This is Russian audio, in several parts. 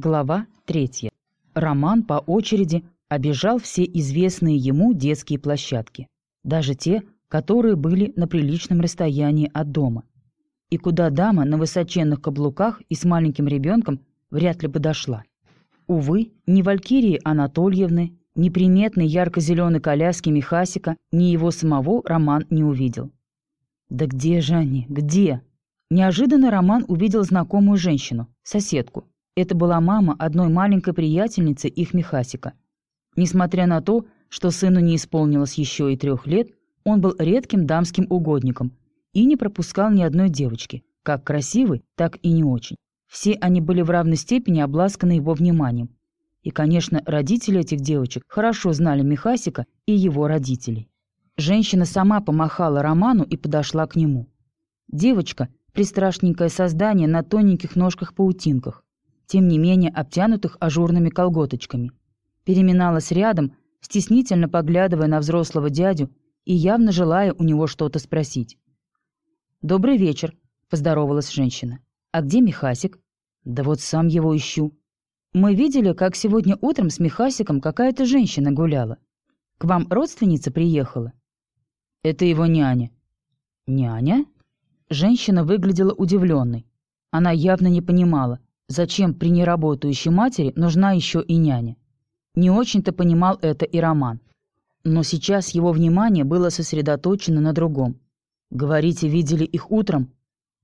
Глава 3. Роман по очереди обежал все известные ему детские площадки, даже те, которые были на приличном расстоянии от дома, и куда дама на высоченных каблуках и с маленьким ребенком вряд ли бы дошла. Увы, ни Валькирии Анатольевны, ни приметной ярко-зеленой коляски Михасика, ни его самого Роман не увидел. Да где же они? Где? Неожиданно Роман увидел знакомую женщину, соседку, это была мама одной маленькой приятельницы их Михасика. Несмотря на то, что сыну не исполнилось еще и трех лет, он был редким дамским угодником и не пропускал ни одной девочки, как красивой, так и не очень. Все они были в равной степени обласканы его вниманием. И, конечно, родители этих девочек хорошо знали Михасика и его родителей. Женщина сама помахала Роману и подошла к нему. Девочка – пристрашненькое создание на тоненьких ножках-паутинках тем не менее обтянутых ажурными колготочками. Переминалась рядом, стеснительно поглядывая на взрослого дядю и явно желая у него что-то спросить. «Добрый вечер», — поздоровалась женщина. «А где Михасик?» «Да вот сам его ищу». «Мы видели, как сегодня утром с Михасиком какая-то женщина гуляла. К вам родственница приехала?» «Это его няня». «Няня?» Женщина выглядела удивленной. Она явно не понимала, Зачем при неработающей матери нужна еще и няня? Не очень-то понимал это и Роман. Но сейчас его внимание было сосредоточено на другом. «Говорите, видели их утром?»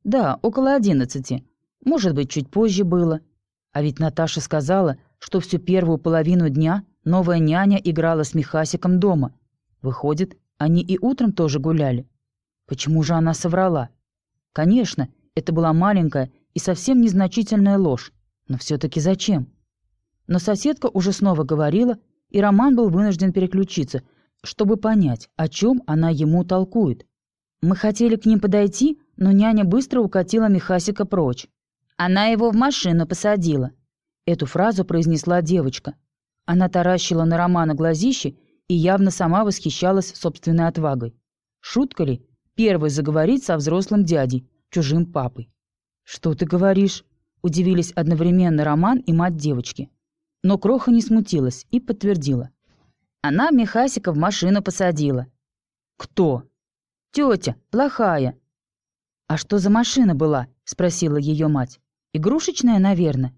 «Да, около одиннадцати. Может быть, чуть позже было. А ведь Наташа сказала, что всю первую половину дня новая няня играла с Михасиком дома. Выходит, они и утром тоже гуляли. Почему же она соврала? Конечно, это была маленькая и совсем незначительная ложь. Но все-таки зачем? Но соседка уже снова говорила, и Роман был вынужден переключиться, чтобы понять, о чем она ему толкует. Мы хотели к ним подойти, но няня быстро укатила Михасика прочь. Она его в машину посадила. Эту фразу произнесла девочка. Она таращила на Романа глазище и явно сама восхищалась собственной отвагой. Шутка ли? Первой заговорить со взрослым дядей, чужим папой. «Что ты говоришь?» – удивились одновременно Роман и мать девочки. Но Кроха не смутилась и подтвердила. «Она Михасика в машину посадила». «Кто?» «Тетя, плохая». «А что за машина была?» – спросила ее мать. «Игрушечная, наверное».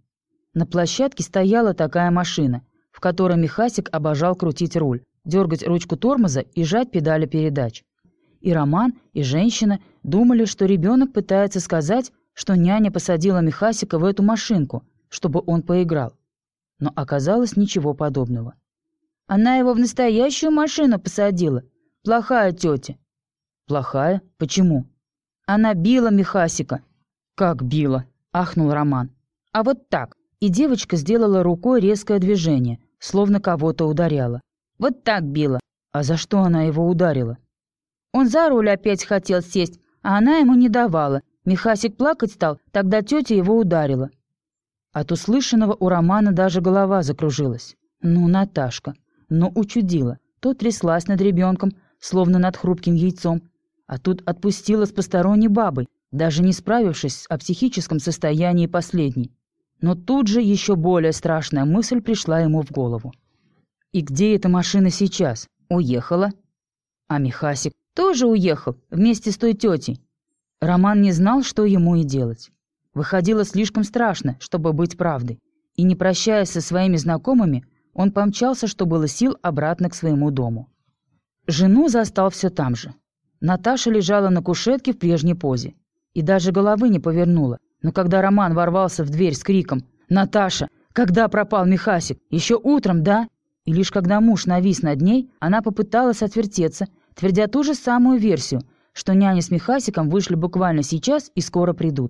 На площадке стояла такая машина, в которой Михасик обожал крутить руль, дергать ручку тормоза и жать педали передач. И Роман, и женщина думали, что ребенок пытается сказать, что няня посадила Михасика в эту машинку, чтобы он поиграл. Но оказалось ничего подобного. Она его в настоящую машину посадила. Плохая тетя. Плохая? Почему? Она била Михасика. Как била? Ахнул Роман. А вот так. И девочка сделала рукой резкое движение, словно кого-то ударяла. Вот так била. А за что она его ударила? Он за руль опять хотел сесть, а она ему не давала, Михасик плакать стал, тогда тетя его ударила. От услышанного у Романа даже голова закружилась. Ну, Наташка, ну учудила. То тряслась над ребенком, словно над хрупким яйцом, а тут отпустила с посторонней бабой, даже не справившись о психическом состоянии последней. Но тут же еще более страшная мысль пришла ему в голову. «И где эта машина сейчас? Уехала?» «А Михасик тоже уехал вместе с той тетей. Роман не знал, что ему и делать. Выходило слишком страшно, чтобы быть правдой. И не прощаясь со своими знакомыми, он помчался, что было сил, обратно к своему дому. Жену застал все там же. Наташа лежала на кушетке в прежней позе. И даже головы не повернула. Но когда Роман ворвался в дверь с криком «Наташа, когда пропал Михасик? Еще утром, да?» И лишь когда муж навис над ней, она попыталась отвертеться, твердя ту же самую версию – что няня с Михасиком вышли буквально сейчас и скоро придут.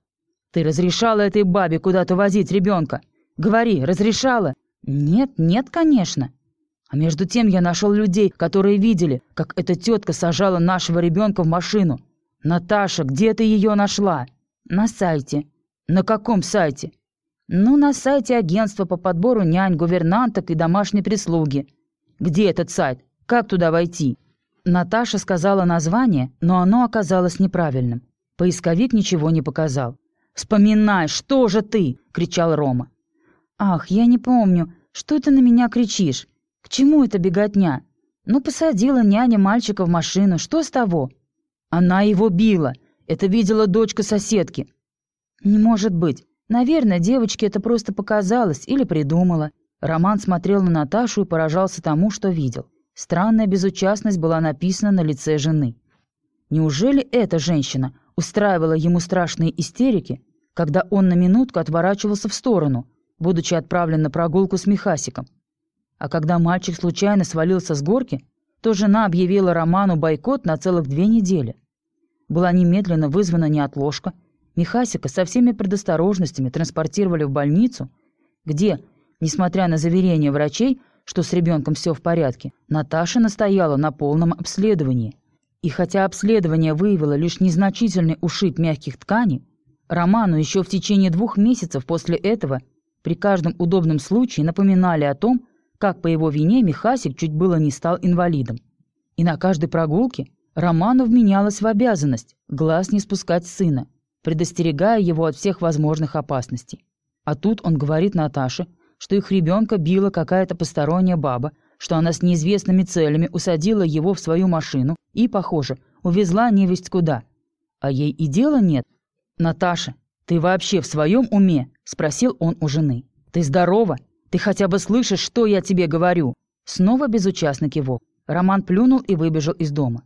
Ты разрешала этой бабе куда-то возить ребенка? Говори, разрешала? Нет, нет, конечно. А между тем я нашел людей, которые видели, как эта тетка сажала нашего ребенка в машину. Наташа, где ты ее нашла? На сайте. На каком сайте? Ну, на сайте агентства по подбору нянь, гувернанток и домашней прислуги. Где этот сайт? Как туда войти? Наташа сказала название, но оно оказалось неправильным. Поисковик ничего не показал. «Вспоминай, что же ты?» — кричал Рома. «Ах, я не помню. Что ты на меня кричишь? К чему эта беготня? Ну, посадила няня мальчика в машину. Что с того?» «Она его била. Это видела дочка соседки». «Не может быть. Наверное, девочке это просто показалось или придумала». Роман смотрел на Наташу и поражался тому, что видел. Странная безучастность была написана на лице жены. Неужели эта женщина устраивала ему страшные истерики, когда он на минутку отворачивался в сторону, будучи отправлен на прогулку с Михасиком? А когда мальчик случайно свалился с горки, то жена объявила Роману бойкот на целых две недели. Была немедленно вызвана неотложка. Михасика со всеми предосторожностями транспортировали в больницу, где, несмотря на заверения врачей, что с ребенком все в порядке, Наташа настояла на полном обследовании. И хотя обследование выявило лишь незначительный ушиб мягких тканей, Роману еще в течение двух месяцев после этого при каждом удобном случае напоминали о том, как по его вине Михасик чуть было не стал инвалидом. И на каждой прогулке Роману вменялось в обязанность глаз не спускать сына, предостерегая его от всех возможных опасностей. А тут он говорит Наташе, что их ребенка била какая-то посторонняя баба, что она с неизвестными целями усадила его в свою машину и, похоже, увезла невесть куда. А ей и дела нет. «Наташа, ты вообще в своем уме?» – спросил он у жены. «Ты здорова? Ты хотя бы слышишь, что я тебе говорю?» Снова безучастно кивок. Роман плюнул и выбежал из дома.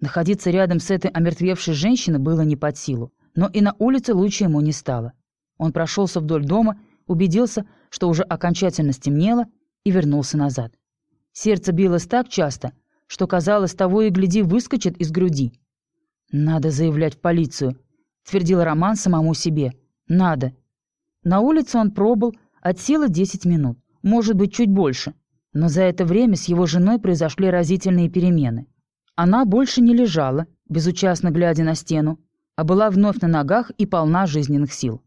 Находиться рядом с этой омертвевшей женщиной было не под силу, но и на улице лучше ему не стало. Он прошелся вдоль дома, убедился, что уже окончательно стемнело, и вернулся назад. Сердце билось так часто, что, казалось, того и гляди выскочит из груди. «Надо заявлять в полицию», — твердил Роман самому себе. «Надо». На улице он пробыл от силы 10 минут, может быть, чуть больше. Но за это время с его женой произошли разительные перемены. Она больше не лежала, безучастно глядя на стену, а была вновь на ногах и полна жизненных сил.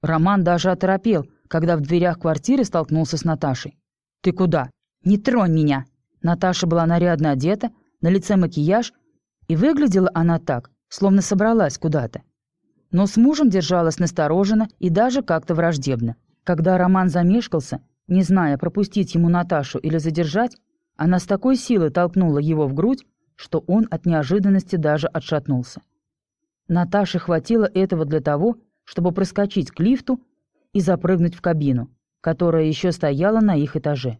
Роман даже оторопел, когда в дверях квартиры столкнулся с Наташей. «Ты куда? Не тронь меня!» Наташа была нарядно одета, на лице макияж, и выглядела она так, словно собралась куда-то. Но с мужем держалась настороженно и даже как-то враждебно. Когда Роман замешкался, не зная, пропустить ему Наташу или задержать, она с такой силой толкнула его в грудь, что он от неожиданности даже отшатнулся. Наташе хватило этого для того, чтобы проскочить к лифту и запрыгнуть в кабину, которая еще стояла на их этаже.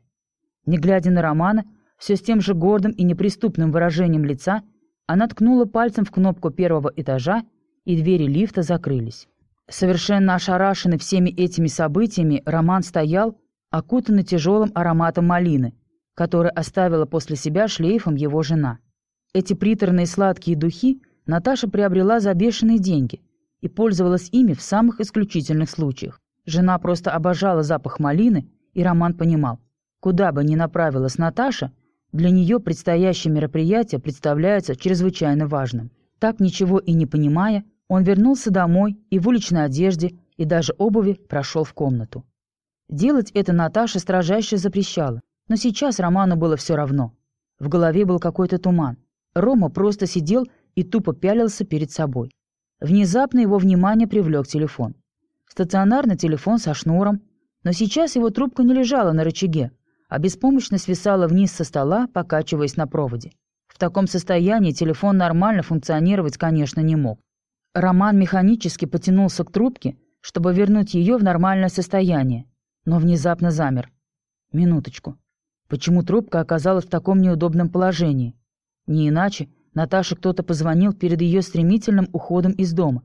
Не глядя на Романа, все с тем же гордым и неприступным выражением лица, она ткнула пальцем в кнопку первого этажа, и двери лифта закрылись. Совершенно ошарашенный всеми этими событиями, Роман стоял, окутанный тяжелым ароматом малины, который оставила после себя шлейфом его жена. Эти приторные сладкие духи Наташа приобрела за бешеные деньги и пользовалась ими в самых исключительных случаях. Жена просто обожала запах малины, и Роман понимал, куда бы ни направилась Наташа, для нее предстоящее мероприятие представляется чрезвычайно важным. Так, ничего и не понимая, он вернулся домой и в уличной одежде, и даже обуви прошел в комнату. Делать это Наташа строжайше запрещала, но сейчас Роману было все равно. В голове был какой-то туман. Рома просто сидел и тупо пялился перед собой. Внезапно его внимание привлек телефон. Стационарный телефон со шнуром, но сейчас его трубка не лежала на рычаге, а беспомощно свисала вниз со стола, покачиваясь на проводе. В таком состоянии телефон нормально функционировать, конечно, не мог. Роман механически потянулся к трубке, чтобы вернуть ее в нормальное состояние, но внезапно замер. Минуточку. Почему трубка оказалась в таком неудобном положении? Не иначе Наташе кто-то позвонил перед ее стремительным уходом из дома.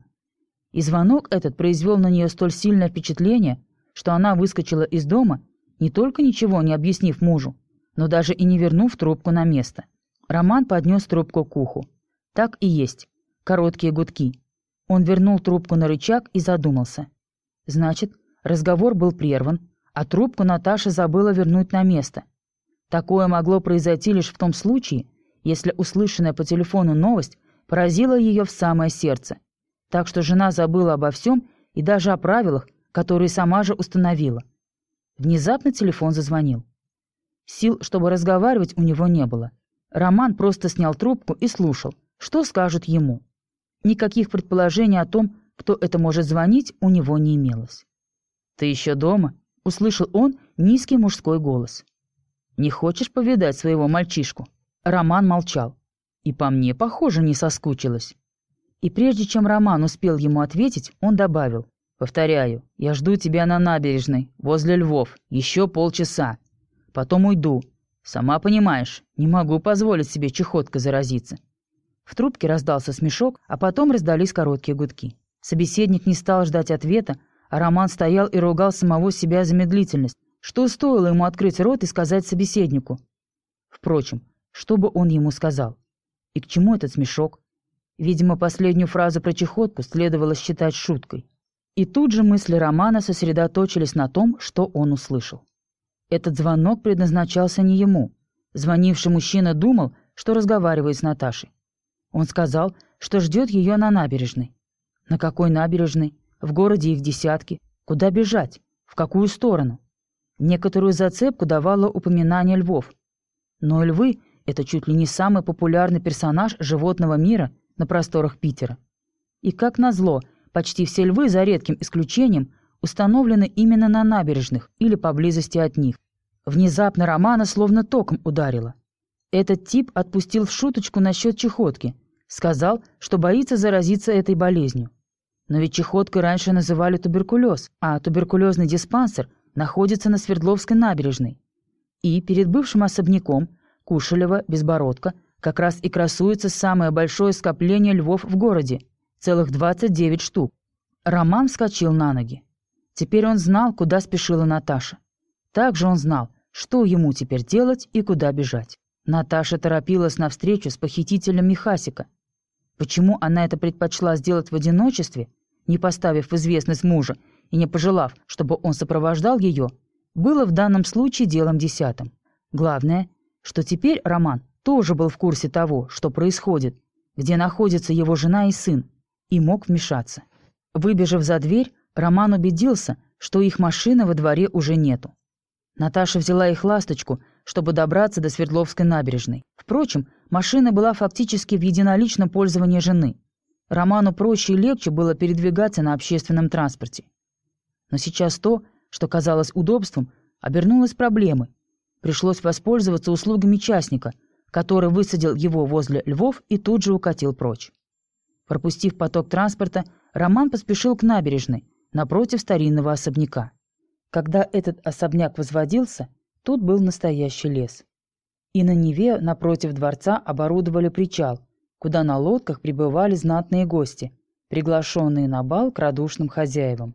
И звонок этот произвел на нее столь сильное впечатление, что она выскочила из дома, не только ничего не объяснив мужу, но даже и не вернув трубку на место. Роман поднес трубку к уху. Так и есть. Короткие гудки. Он вернул трубку на рычаг и задумался. Значит, разговор был прерван, а трубку Наташа забыла вернуть на место. Такое могло произойти лишь в том случае, если услышанная по телефону новость поразила ее в самое сердце – так что жена забыла обо всем и даже о правилах, которые сама же установила. Внезапно телефон зазвонил. Сил, чтобы разговаривать, у него не было. Роман просто снял трубку и слушал, что скажут ему. Никаких предположений о том, кто это может звонить, у него не имелось. «Ты еще дома?» — услышал он низкий мужской голос. «Не хочешь повидать своего мальчишку?» Роман молчал. И по мне, похоже, не соскучилась. И прежде чем Роман успел ему ответить, он добавил. «Повторяю, я жду тебя на набережной, возле Львов, еще полчаса. Потом уйду. Сама понимаешь, не могу позволить себе чехоткой заразиться». В трубке раздался смешок, а потом раздались короткие гудки. Собеседник не стал ждать ответа, а Роман стоял и ругал самого себя за медлительность. Что стоило ему открыть рот и сказать собеседнику? Впрочем, что бы он ему сказал? И к чему этот смешок? Видимо, последнюю фразу про чехотку следовало считать шуткой. И тут же мысли Романа сосредоточились на том, что он услышал. Этот звонок предназначался не ему. Звонивший мужчина думал, что разговаривает с Наташей. Он сказал, что ждет ее на набережной. На какой набережной? В городе их десятки. Куда бежать? В какую сторону? Некоторую зацепку давало упоминание львов. Но львы — это чуть ли не самый популярный персонаж животного мира на просторах Питера. И как назло, почти все львы, за редким исключением, установлены именно на набережных или поблизости от них. Внезапно Романа словно током ударило. Этот тип отпустил в шуточку насчет чехотки. Сказал, что боится заразиться этой болезнью. Но ведь чехоткой раньше называли туберкулез, а туберкулезный диспансер находится на Свердловской набережной. И перед бывшим особняком Кушелева, Безбородка, как раз и красуется самое большое скопление львов в городе – целых 29 штук. Роман вскочил на ноги. Теперь он знал, куда спешила Наташа. Также он знал, что ему теперь делать и куда бежать. Наташа торопилась навстречу с похитителем Михасика. Почему она это предпочла сделать в одиночестве, не поставив в известность мужа и не пожелав, чтобы он сопровождал ее, было в данном случае делом десятым. Главное, что теперь Роман тоже был в курсе того, что происходит, где находится его жена и сын, и мог вмешаться. Выбежав за дверь, Роман убедился, что их машины во дворе уже нету. Наташа взяла их ласточку, чтобы добраться до Свердловской набережной. Впрочем, машина была фактически в единоличном пользовании жены. Роману проще и легче было передвигаться на общественном транспорте. Но сейчас то, что казалось удобством, обернулось проблемой. Пришлось воспользоваться услугами частника, который высадил его возле Львов и тут же укатил прочь. Пропустив поток транспорта, Роман поспешил к набережной, напротив старинного особняка. Когда этот особняк возводился, тут был настоящий лес. И на Неве напротив дворца оборудовали причал, куда на лодках прибывали знатные гости, приглашенные на бал к радушным хозяевам.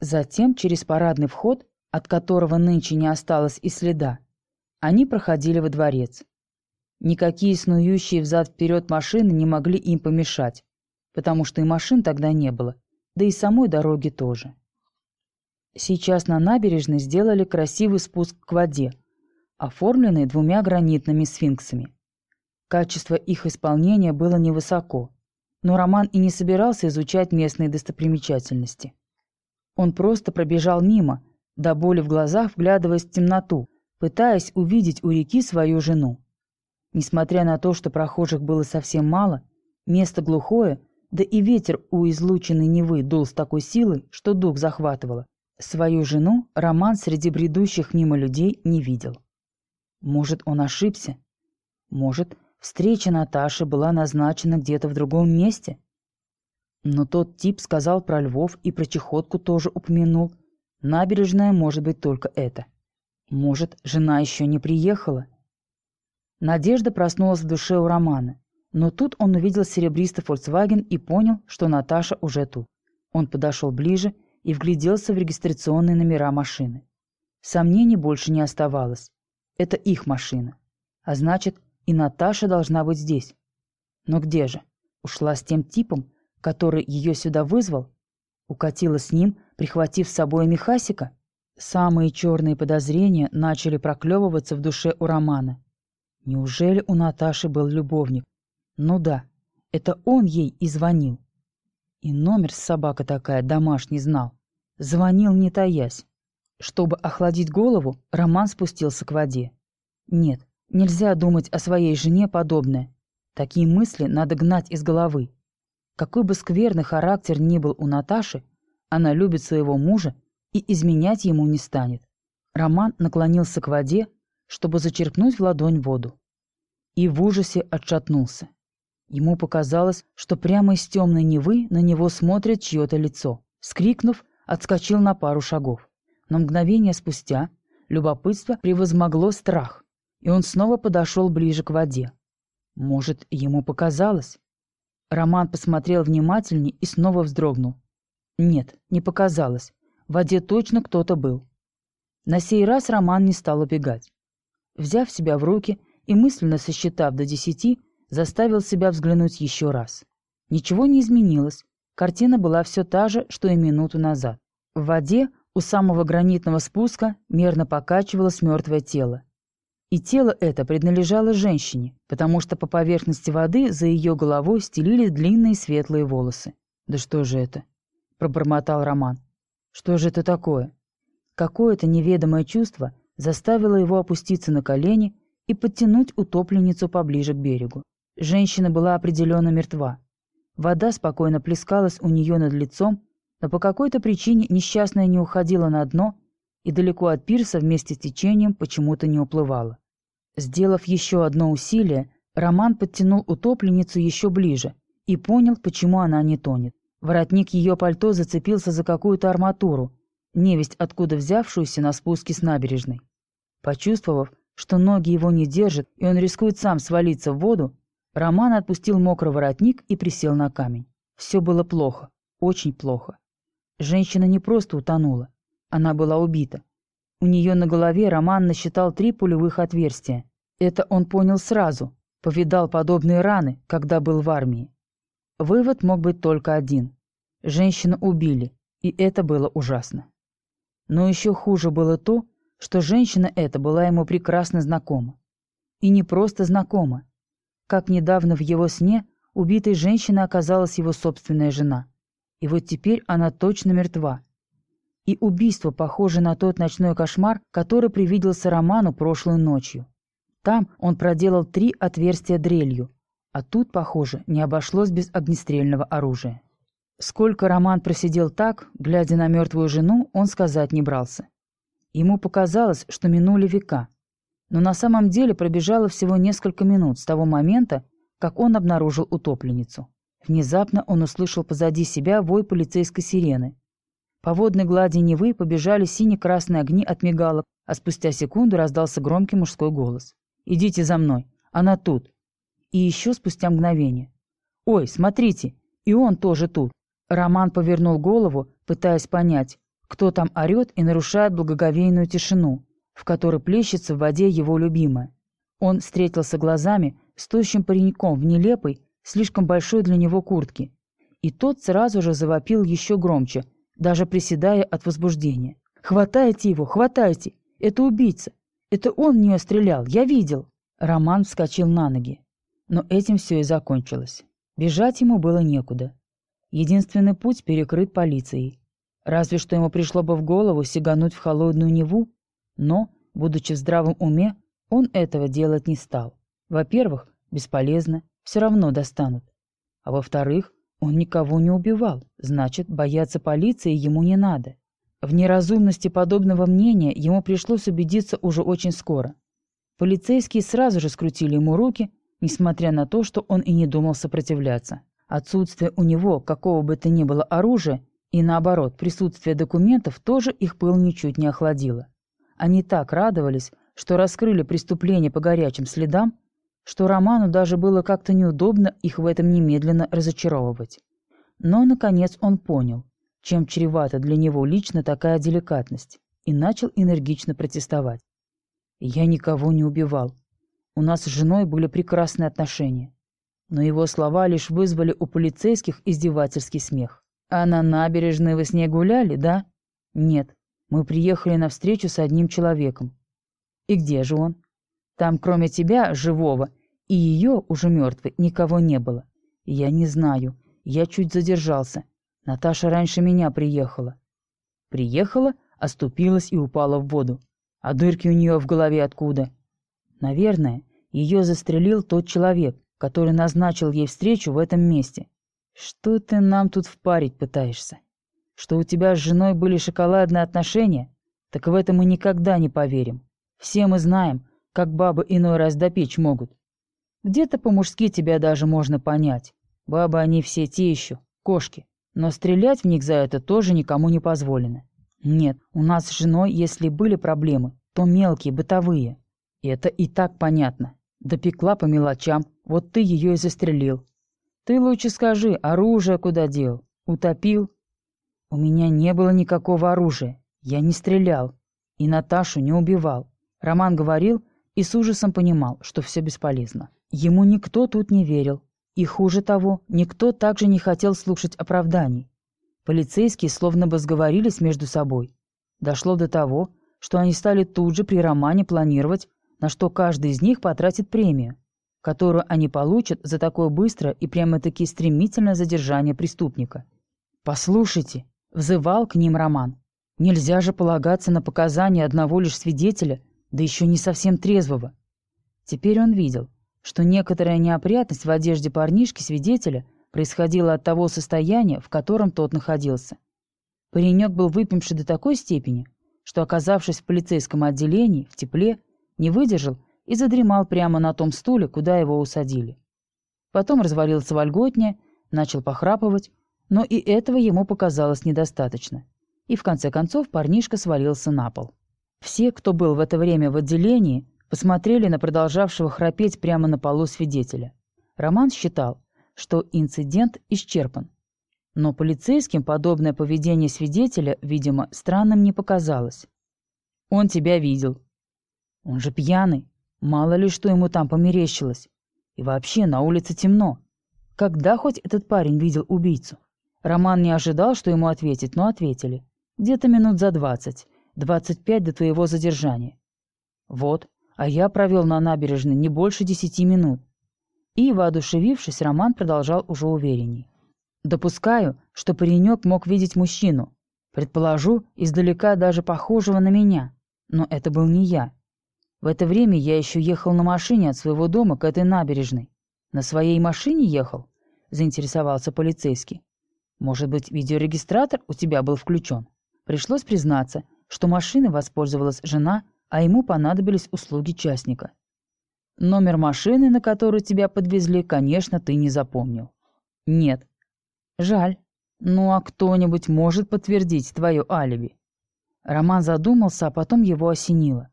Затем через парадный вход, от которого нынче не осталось и следа, они проходили во дворец. Никакие снующие взад-вперед машины не могли им помешать, потому что и машин тогда не было, да и самой дороги тоже. Сейчас на набережной сделали красивый спуск к воде, оформленный двумя гранитными сфинксами. Качество их исполнения было невысоко, но Роман и не собирался изучать местные достопримечательности. Он просто пробежал мимо, до боли в глазах вглядываясь в темноту, пытаясь увидеть у реки свою жену. Несмотря на то, что прохожих было совсем мало, место глухое, да и ветер у излученной Невы дул с такой силой, что дух захватывало. Свою жену Роман среди бредущих мимо людей не видел. Может, он ошибся? Может, Встреча Наташи была назначена где-то в другом месте. Но тот тип сказал про Львов и про чехотку тоже упомянул. Набережная может быть только это. Может, жена еще не приехала? Надежда проснулась в душе у Романа. Но тут он увидел серебристый Volkswagen и понял, что Наташа уже тут. Он подошел ближе и вгляделся в регистрационные номера машины. Сомнений больше не оставалось. Это их машина. А значит, и Наташа должна быть здесь. Но где же? Ушла с тем типом, который ее сюда вызвал? Укатила с ним, прихватив с собой Михасика? Самые черные подозрения начали проклевываться в душе у Романа. Неужели у Наташи был любовник? Ну да, это он ей и звонил. И номер собака такая домашний знал. Звонил не таясь. Чтобы охладить голову, Роман спустился к воде. Нет, Нельзя думать о своей жене подобное. Такие мысли надо гнать из головы. Какой бы скверный характер ни был у Наташи, она любит своего мужа и изменять ему не станет. Роман наклонился к воде, чтобы зачерпнуть в ладонь воду. И в ужасе отшатнулся. Ему показалось, что прямо из темной Невы на него смотрит чье-то лицо. Скрикнув, отскочил на пару шагов. Но мгновение спустя любопытство превозмогло страх, и он снова подошел ближе к воде. Может, ему показалось? Роман посмотрел внимательнее и снова вздрогнул. Нет, не показалось. В воде точно кто-то был. На сей раз Роман не стал убегать. Взяв себя в руки и мысленно сосчитав до десяти, заставил себя взглянуть еще раз. Ничего не изменилось. Картина была все та же, что и минуту назад. В воде у самого гранитного спуска мерно покачивалось мертвое тело. И тело это принадлежало женщине, потому что по поверхности воды за ее головой стелились длинные светлые волосы. «Да что же это?» – пробормотал Роман. «Что же это такое?» Какое-то неведомое чувство заставило его опуститься на колени и подтянуть утопленницу поближе к берегу. Женщина была определенно мертва. Вода спокойно плескалась у нее над лицом, но по какой-то причине несчастная не уходила на дно и далеко от пирса вместе с течением почему-то не уплывала. Сделав еще одно усилие, Роман подтянул утопленницу еще ближе и понял, почему она не тонет. Воротник ее пальто зацепился за какую-то арматуру, невесть откуда взявшуюся на спуске с набережной. Почувствовав, что ноги его не держат и он рискует сам свалиться в воду, Роман отпустил мокрый воротник и присел на камень. Все было плохо, очень плохо. Женщина не просто утонула, она была убита. У нее на голове Роман насчитал три пулевых отверстия. Это он понял сразу, повидал подобные раны, когда был в армии. Вывод мог быть только один. Женщину убили, и это было ужасно. Но еще хуже было то, что женщина эта была ему прекрасно знакома. И не просто знакома. Как недавно в его сне убитой женщиной оказалась его собственная жена. И вот теперь она точно мертва, и убийство похоже на тот ночной кошмар, который привиделся Роману прошлой ночью. Там он проделал три отверстия дрелью, а тут, похоже, не обошлось без огнестрельного оружия. Сколько Роман просидел так, глядя на мертвую жену, он сказать не брался. Ему показалось, что минули века. Но на самом деле пробежало всего несколько минут с того момента, как он обнаружил утопленницу. Внезапно он услышал позади себя вой полицейской сирены, по водной глади Невы побежали сине-красные огни от мигалок, а спустя секунду раздался громкий мужской голос. «Идите за мной, она тут». И еще спустя мгновение. «Ой, смотрите, и он тоже тут». Роман повернул голову, пытаясь понять, кто там орет и нарушает благоговейную тишину, в которой плещется в воде его любимая. Он встретился глазами с тощим пареньком в нелепой, слишком большой для него куртке. И тот сразу же завопил еще громче, даже приседая от возбуждения. «Хватайте его, хватайте! Это убийца! Это он в нее стрелял, я видел!» Роман вскочил на ноги. Но этим все и закончилось. Бежать ему было некуда. Единственный путь перекрыт полицией. Разве что ему пришло бы в голову сигануть в холодную Неву, но, будучи в здравом уме, он этого делать не стал. Во-первых, бесполезно, все равно достанут. А во-вторых, он никого не убивал, значит, бояться полиции ему не надо. В неразумности подобного мнения ему пришлось убедиться уже очень скоро. Полицейские сразу же скрутили ему руки, несмотря на то, что он и не думал сопротивляться. Отсутствие у него какого бы то ни было оружия и, наоборот, присутствие документов тоже их пыл ничуть не охладило. Они так радовались, что раскрыли преступление по горячим следам, что Роману даже было как-то неудобно их в этом немедленно разочаровывать. Но, наконец, он понял, чем чревата для него лично такая деликатность, и начал энергично протестовать. «Я никого не убивал. У нас с женой были прекрасные отношения». Но его слова лишь вызвали у полицейских издевательский смех. «А на набережной вы с ней гуляли, да?» «Нет. Мы приехали на встречу с одним человеком». «И где же он?» Там, кроме тебя, живого, и ее, уже мертвой, никого не было. Я не знаю. Я чуть задержался. Наташа раньше меня приехала. Приехала, оступилась и упала в воду. А дырки у нее в голове откуда? Наверное, ее застрелил тот человек, который назначил ей встречу в этом месте. Что ты нам тут впарить пытаешься? что у тебя с женой были шоколадные отношения, так в это мы никогда не поверим. Все мы знаем, как бабы иной раз допечь могут. Где-то по-мужски тебя даже можно понять. Бабы они все те еще, кошки. Но стрелять в них за это тоже никому не позволено. Нет, у нас с женой, если были проблемы, то мелкие, бытовые. Это и так понятно. Допекла по мелочам, вот ты ее и застрелил. Ты лучше скажи, оружие куда дел? Утопил? У меня не было никакого оружия. Я не стрелял. И Наташу не убивал. Роман говорил и с ужасом понимал, что все бесполезно. Ему никто тут не верил. И хуже того, никто также не хотел слушать оправданий. Полицейские словно бы сговорились между собой. Дошло до того, что они стали тут же при романе планировать, на что каждый из них потратит премию, которую они получат за такое быстрое и прямо-таки стремительное задержание преступника. «Послушайте», — взывал к ним Роман, — «нельзя же полагаться на показания одного лишь свидетеля, да еще не совсем трезвого». Теперь он видел, что некоторая неопрятность в одежде парнишки-свидетеля происходила от того состояния, в котором тот находился. Паренек был выпивший до такой степени, что, оказавшись в полицейском отделении, в тепле, не выдержал и задремал прямо на том стуле, куда его усадили. Потом развалился вольготнее, начал похрапывать, но и этого ему показалось недостаточно. И в конце концов парнишка свалился на пол. Все, кто был в это время в отделении, посмотрели на продолжавшего храпеть прямо на полу свидетеля. Роман считал, что инцидент исчерпан. Но полицейским подобное поведение свидетеля, видимо, странным не показалось. «Он тебя видел». «Он же пьяный. Мало ли, что ему там померещилось. И вообще, на улице темно. Когда хоть этот парень видел убийцу?» Роман не ожидал, что ему ответить, но ответили. «Где-то минут за двадцать. Двадцать пять до твоего задержания». «Вот, а я провел на набережной не больше десяти минут». И, воодушевившись, Роман продолжал уже уверенней. Допускаю, что паренек мог видеть мужчину. Предположу, издалека даже похожего на меня. Но это был не я. В это время я еще ехал на машине от своего дома к этой набережной. На своей машине ехал? Заинтересовался полицейский. Может быть, видеорегистратор у тебя был включен? Пришлось признаться, что машиной воспользовалась жена, а ему понадобились услуги частника. Номер машины, на которую тебя подвезли, конечно, ты не запомнил. Нет, Жаль. Ну а кто-нибудь может подтвердить твое алиби? Роман задумался, а потом его осенило.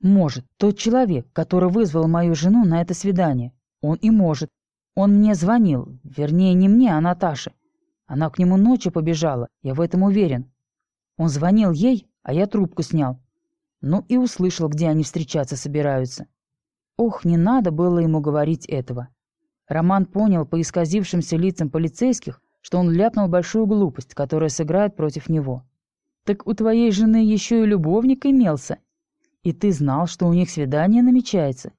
Может, тот человек, который вызвал мою жену на это свидание. Он и может. Он мне звонил, вернее, не мне, а Наташе. Она к нему ночью побежала, я в этом уверен. Он звонил ей, а я трубку снял. Ну и услышал, где они встречаться собираются. Ох, не надо было ему говорить этого. Роман понял по исказившимся лицам полицейских, что он ляпнул большую глупость, которая сыграет против него. «Так у твоей жены еще и любовник имелся. И ты знал, что у них свидание намечается.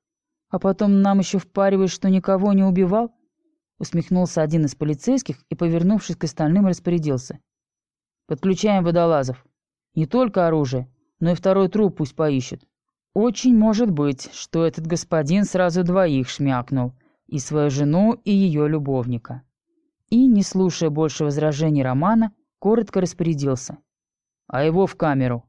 А потом нам еще впариваешь, что никого не убивал?» Усмехнулся один из полицейских и, повернувшись к остальным, распорядился. «Подключаем водолазов. Не только оружие, но и второй труп пусть поищут. Очень может быть, что этот господин сразу двоих шмякнул, и свою жену, и ее любовника и, не слушая больше возражений Романа, коротко распорядился. «А его в камеру!»